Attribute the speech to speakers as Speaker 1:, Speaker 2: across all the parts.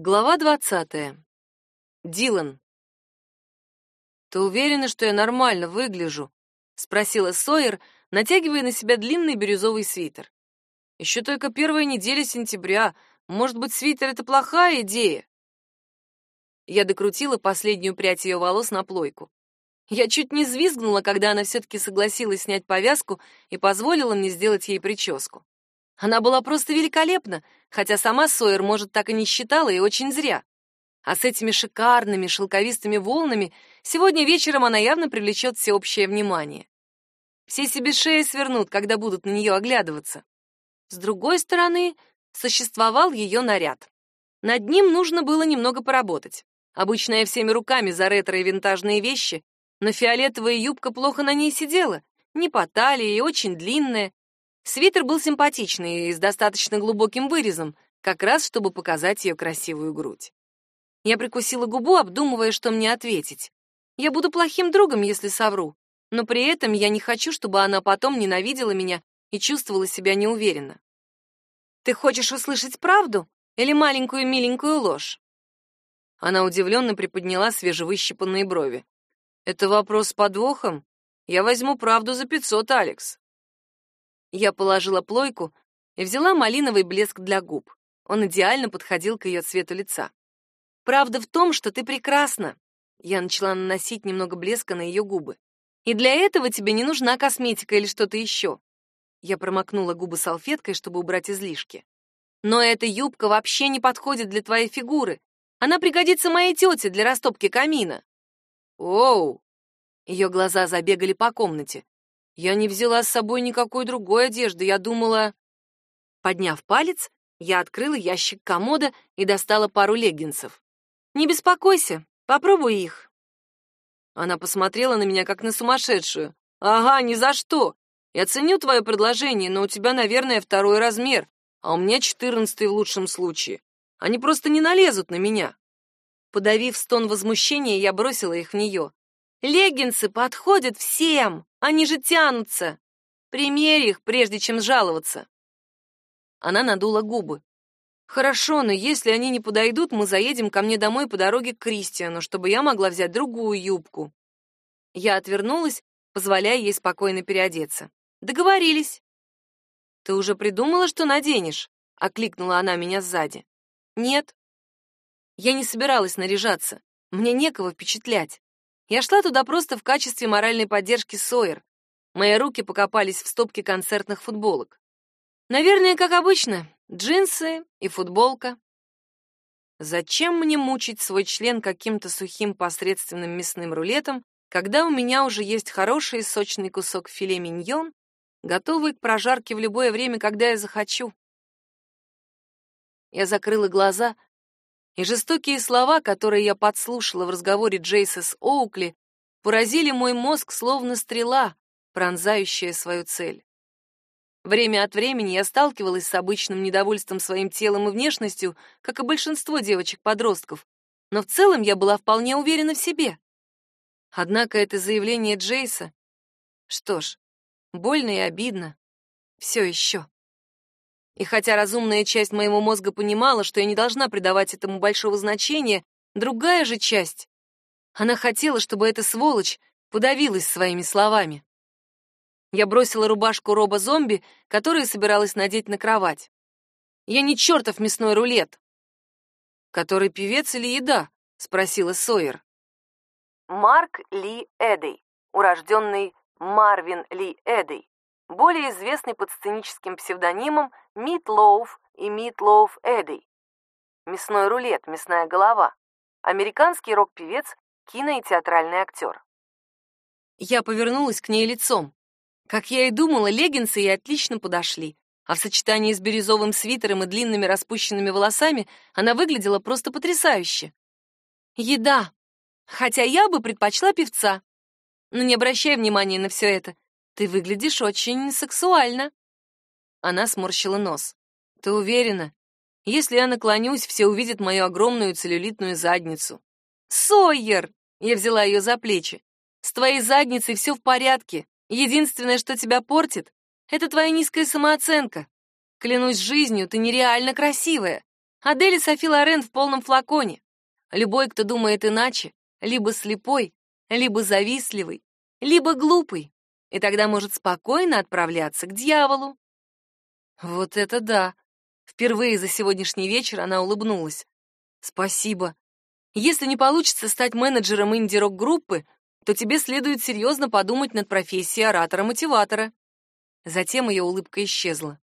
Speaker 1: Глава двадцатая. Дилан. «Ты уверена, что я нормально выгляжу?» — спросила Сойер, натягивая на себя длинный бирюзовый свитер. «Еще только первая неделя сентября. Может быть, свитер — это плохая идея?» Я докрутила последнюю прядь ее волос на плойку. Я чуть не взвизгнула, когда она все-таки согласилась снять повязку и позволила мне сделать ей прическу. Она была просто великолепна, хотя сама Сойер, может, так и не считала, и очень зря. А с этими шикарными шелковистыми волнами сегодня вечером она явно привлечет всеобщее внимание. Все себе шеи свернут, когда будут на нее оглядываться. С другой стороны, существовал ее наряд. Над ним нужно было немного поработать. Обычно я всеми руками за ретро и винтажные вещи, но фиолетовая юбка плохо на ней сидела, не по талии и очень длинная. Свитер был симпатичный и с достаточно глубоким вырезом, как раз чтобы показать ее красивую грудь. Я прикусила губу, обдумывая, что мне ответить. Я буду плохим другом, если совру, но при этом я не хочу, чтобы она потом ненавидела меня и чувствовала себя неуверенно. Ты хочешь услышать правду или маленькую миленькую ложь? Она удивленно приподняла свежевыщипанные брови. Это вопрос с подвохом? Я возьму правду за пятьсот, Алекс. Я положила плойку и взяла малиновый блеск для губ. Он идеально подходил к ее цвету лица. Правда в том, что ты прекрасна. Я начала наносить немного блеска на ее губы. И для этого тебе не нужна косметика или что-то еще. Я промокнула губы салфеткой, чтобы убрать излишки. Но эта юбка вообще не подходит для твоей фигуры. Она пригодится моей тете для растопки камина. «Оу!» Ее глаза забегали по комнате. «Я не взяла с собой никакой другой одежды, я думала...» Подняв палец, я открыла ящик комода и достала пару леггинсов. «Не беспокойся, попробуй их». Она посмотрела на меня, как на сумасшедшую. «Ага, ни за что. Я ценю твое предложение, но у тебя, наверное, второй размер, а у меня четырнадцатый в лучшем случае. Они просто не налезут на меня». Подавив стон возмущения, я бросила их в нее. «Леггинсы подходят всем! Они же тянутся! Примерь их, прежде чем жаловаться!» Она надула губы. «Хорошо, но если они не подойдут, мы заедем ко мне домой по дороге к Кристиану, чтобы я могла взять другую юбку». Я отвернулась, позволяя ей спокойно переодеться. «Договорились». «Ты уже придумала, что наденешь?» — окликнула она меня сзади. «Нет», я не собиралась наряжаться. Мне некого впечатлять. Я шла туда просто в качестве моральной поддержки Сойер. Мои руки покопались в стопке концертных футболок. Наверное, как обычно, джинсы и футболка. Зачем мне мучить свой член каким-то сухим посредственным мясным рулетом, когда у меня уже есть хороший сочный кусок филе миньон, готовый к прожарке в любое время, когда я захочу? Я закрыла глаза, и жестокие слова, которые я подслушала в разговоре Джейса с Оукли, поразили мой мозг словно стрела, пронзающая свою цель. Время от времени я сталкивалась с обычным недовольством своим телом и внешностью, как и большинство девочек-подростков, но в целом я была вполне уверена в себе. Однако это заявление Джейса... Что ж, больно и обидно. Все еще. И хотя разумная часть моего мозга понимала, что я не должна придавать этому большого значения, другая же часть... Она хотела, чтобы эта сволочь подавилась своими словами. Я бросила рубашку роба-зомби, которую собиралась надеть на кровать. Я не чертов мясной рулет. Который певец или еда? спросила Сойер. Марк Ли Эдей, урожденный Марвин Ли Эдей, более известный под сценическим псевдонимом Мит Лоуф и Мит Лоуф Эдди. Мясной рулет, мясная голова. Американский рок-певец, кино- и театральный актер. Я повернулась к ней лицом. Как я и думала, леггинсы ей отлично подошли, а в сочетании с бирюзовым свитером и длинными распущенными волосами она выглядела просто потрясающе. Еда. Хотя я бы предпочла певца. Но не обращай внимания на все это. Ты выглядишь очень сексуально. Она сморщила нос. Ты уверена? Если я наклонюсь, все увидят мою огромную целлюлитную задницу. Сойер! Я взяла ее за плечи. С твоей задницей все в порядке. Единственное, что тебя портит, это твоя низкая самооценка. Клянусь жизнью, ты нереально красивая. Адель и Софи Лорен в полном флаконе. Любой, кто думает иначе, либо слепой, либо завистливый, либо глупый, и тогда может спокойно отправляться к дьяволу. Вот это да! Впервые за сегодняшний вечер она улыбнулась. Спасибо. Если не получится стать менеджером инди-рок-группы, то тебе следует серьезно подумать над профессией оратора-мотиватора. Затем ее улыбка исчезла.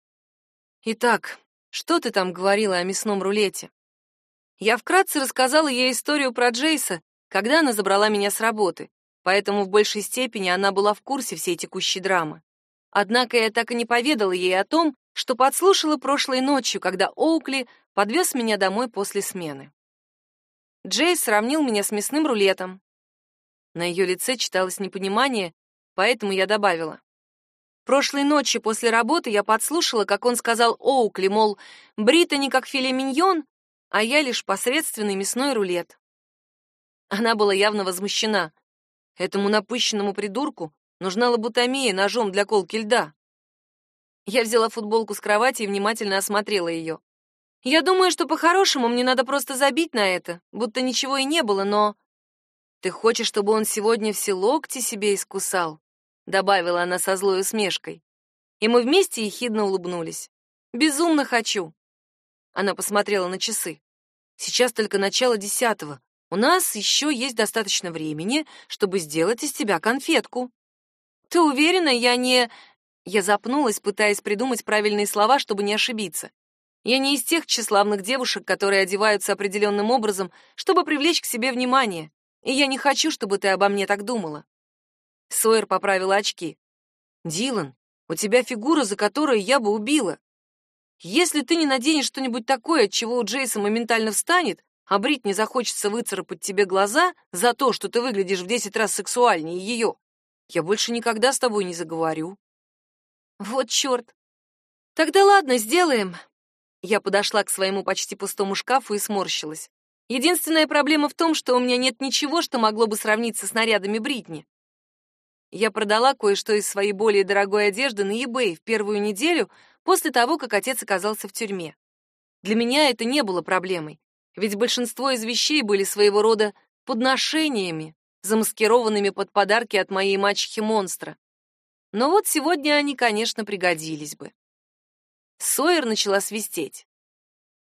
Speaker 1: Итак, что ты там говорила о мясном рулете? Я вкратце рассказала ей историю про Джейса, когда она забрала меня с работы, поэтому в большей степени она была в курсе всей текущей драмы. Однако я так и не поведала ей о том, что подслушала прошлой ночью, когда Оукли подвез меня домой после смены. Джейс сравнил меня с мясным рулетом. На ее лице читалось непонимание, поэтому я добавила. Прошлой ночью после работы я подслушала, как он сказал Оукли, мол, Британи как филе миньон, а я лишь посредственный мясной рулет. Она была явно возмущена. Этому напыщенному придурку нужна лоботомия ножом для колки льда. Я взяла футболку с кровати и внимательно осмотрела ее. Я думаю, что по-хорошему мне надо просто забить на это, будто ничего и не было, но... Ты хочешь, чтобы он сегодня все локти себе искусал? Добавила она со злой усмешкой. И мы вместе ехидно улыбнулись. Безумно хочу. Она посмотрела на часы. Сейчас только начало десятого. У нас еще есть достаточно времени, чтобы сделать из тебя конфетку. Ты уверена, я не... Я запнулась, пытаясь придумать правильные слова, чтобы не ошибиться. Я не из тех тщеславных девушек, которые одеваются определенным образом, чтобы привлечь к себе внимание, и я не хочу, чтобы ты обо мне так думала. Сойер поправила очки. Дилан, у тебя фигура, за которой я бы убила. Если ты не наденешь что-нибудь такое, от чего у Джейса моментально встанет, а Брит не захочется выцарапать тебе глаза за то, что ты выглядишь в десять раз сексуальнее ее, я больше никогда с тобой не заговорю. Вот черт. Тогда ладно, сделаем. Я подошла к своему почти пустому шкафу и сморщилась. Единственная проблема в том, что у меня нет ничего, что могло бы сравниться с нарядами Бритни. Я продала кое-что из своей более дорогой одежды на eBay в первую неделю после того, как отец оказался в тюрьме. Для меня это не было проблемой, ведь большинство из вещей были своего рода подношениями, замаскированными под подарки от моей мачехи-монстра. Но вот сегодня они, конечно, пригодились бы. Сойер начала свистеть.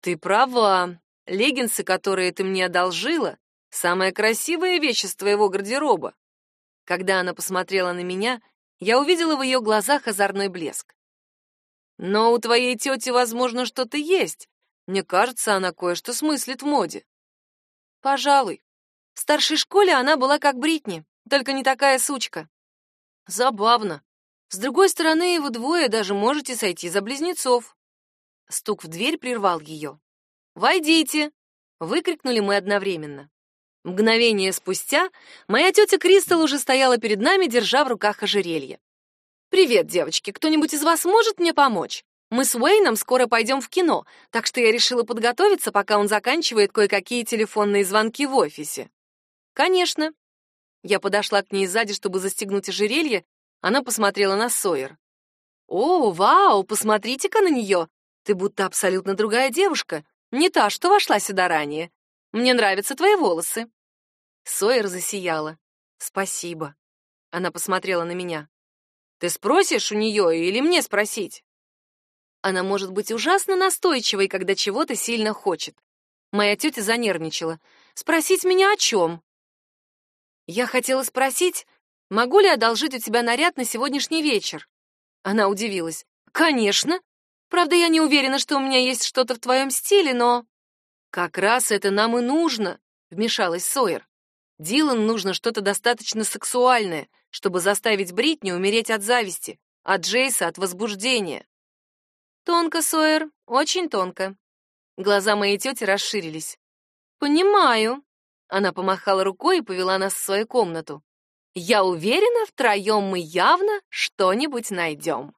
Speaker 1: «Ты права. Леггинсы, которые ты мне одолжила, самая красивая вещь из твоего гардероба». Когда она посмотрела на меня, я увидела в ее глазах озорной блеск. «Но у твоей тети, возможно, что-то есть. Мне кажется, она кое-что смыслит в моде». «Пожалуй. В старшей школе она была как Бритни, только не такая сучка». «Забавно. С другой стороны, вы двое даже можете сойти за близнецов. Стук в дверь прервал ее. «Войдите!» — выкрикнули мы одновременно. Мгновение спустя моя тетя Кристал уже стояла перед нами, держа в руках ожерелье. «Привет, девочки! Кто-нибудь из вас может мне помочь? Мы с Уэйном скоро пойдем в кино, так что я решила подготовиться, пока он заканчивает кое-какие телефонные звонки в офисе». «Конечно». Я подошла к ней сзади, чтобы застегнуть ожерелье, она посмотрела на Сойер. «О, вау, посмотрите-ка на нее! Ты будто абсолютно другая девушка, не та, что вошла сюда ранее. Мне нравятся твои волосы». Сойер засияла. «Спасибо». Она посмотрела на меня. «Ты спросишь у нее или мне спросить?» Она может быть ужасно настойчивой, когда чего-то сильно хочет. Моя тетя занервничала. «Спросить меня о чем?» Я хотела спросить, Могу ли одолжить у тебя наряд на сегодняшний вечер?» Она удивилась. «Конечно. Правда, я не уверена, что у меня есть что-то в твоем стиле, но...» «Как раз это нам и нужно», — вмешалась Сойер. «Дилан нужно что-то достаточно сексуальное, чтобы заставить Бритни умереть от зависти, а Джейса от возбуждения». «Тонко, Сойер, очень тонко». Глаза моей тети расширились. «Понимаю». Она помахала рукой и повела нас в свою комнату. Я уверена, втроем мы явно что-нибудь найдем.